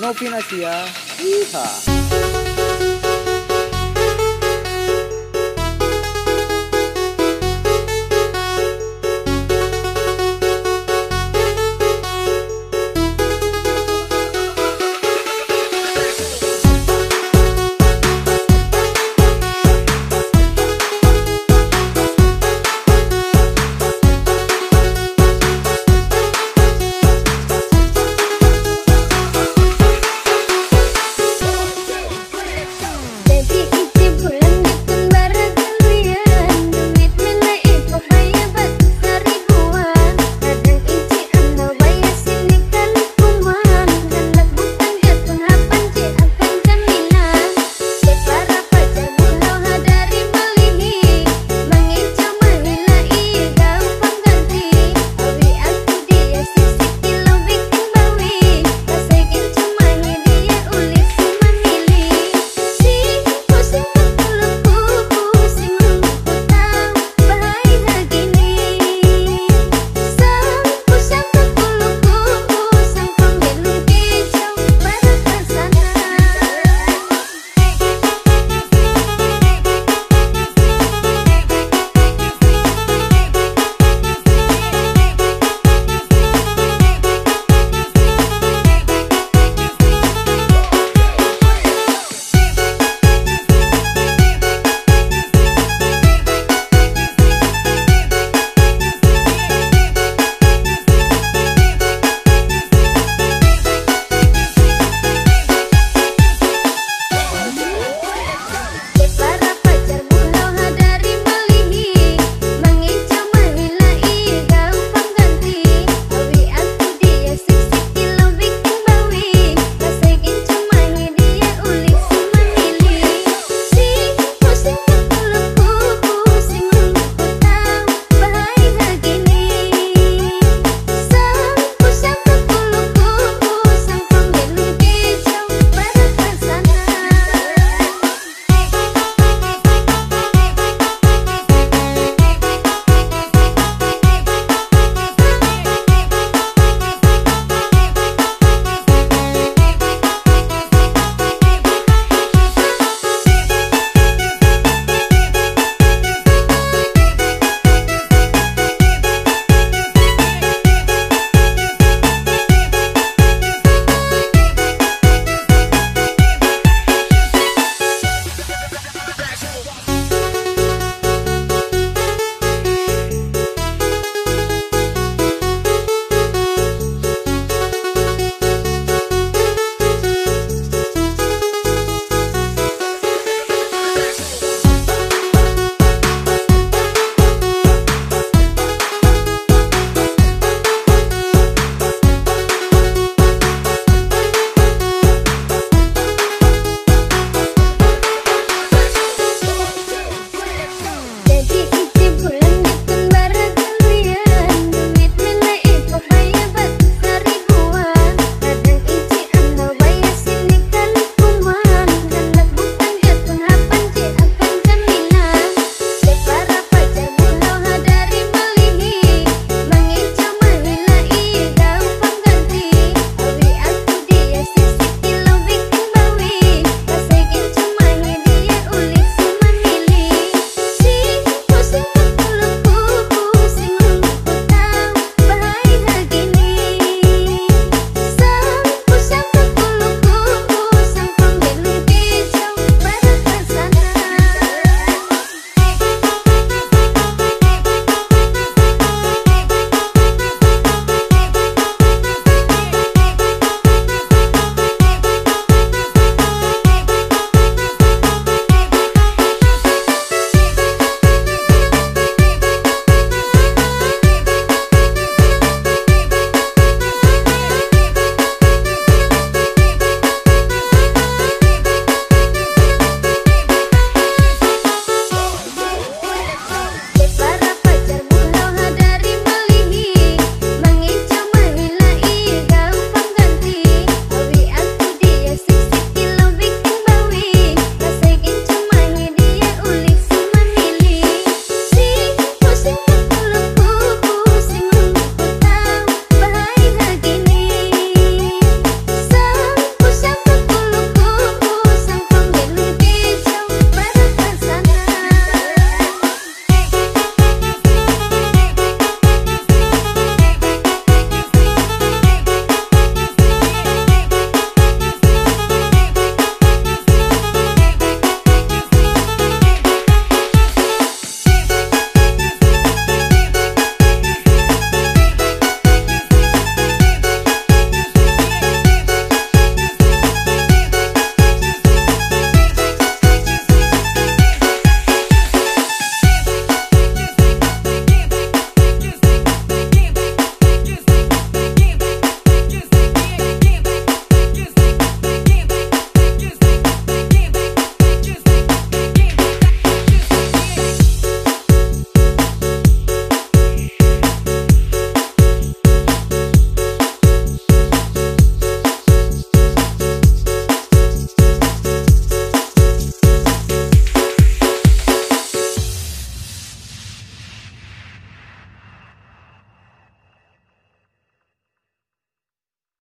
No Pinasia. Yeehaw.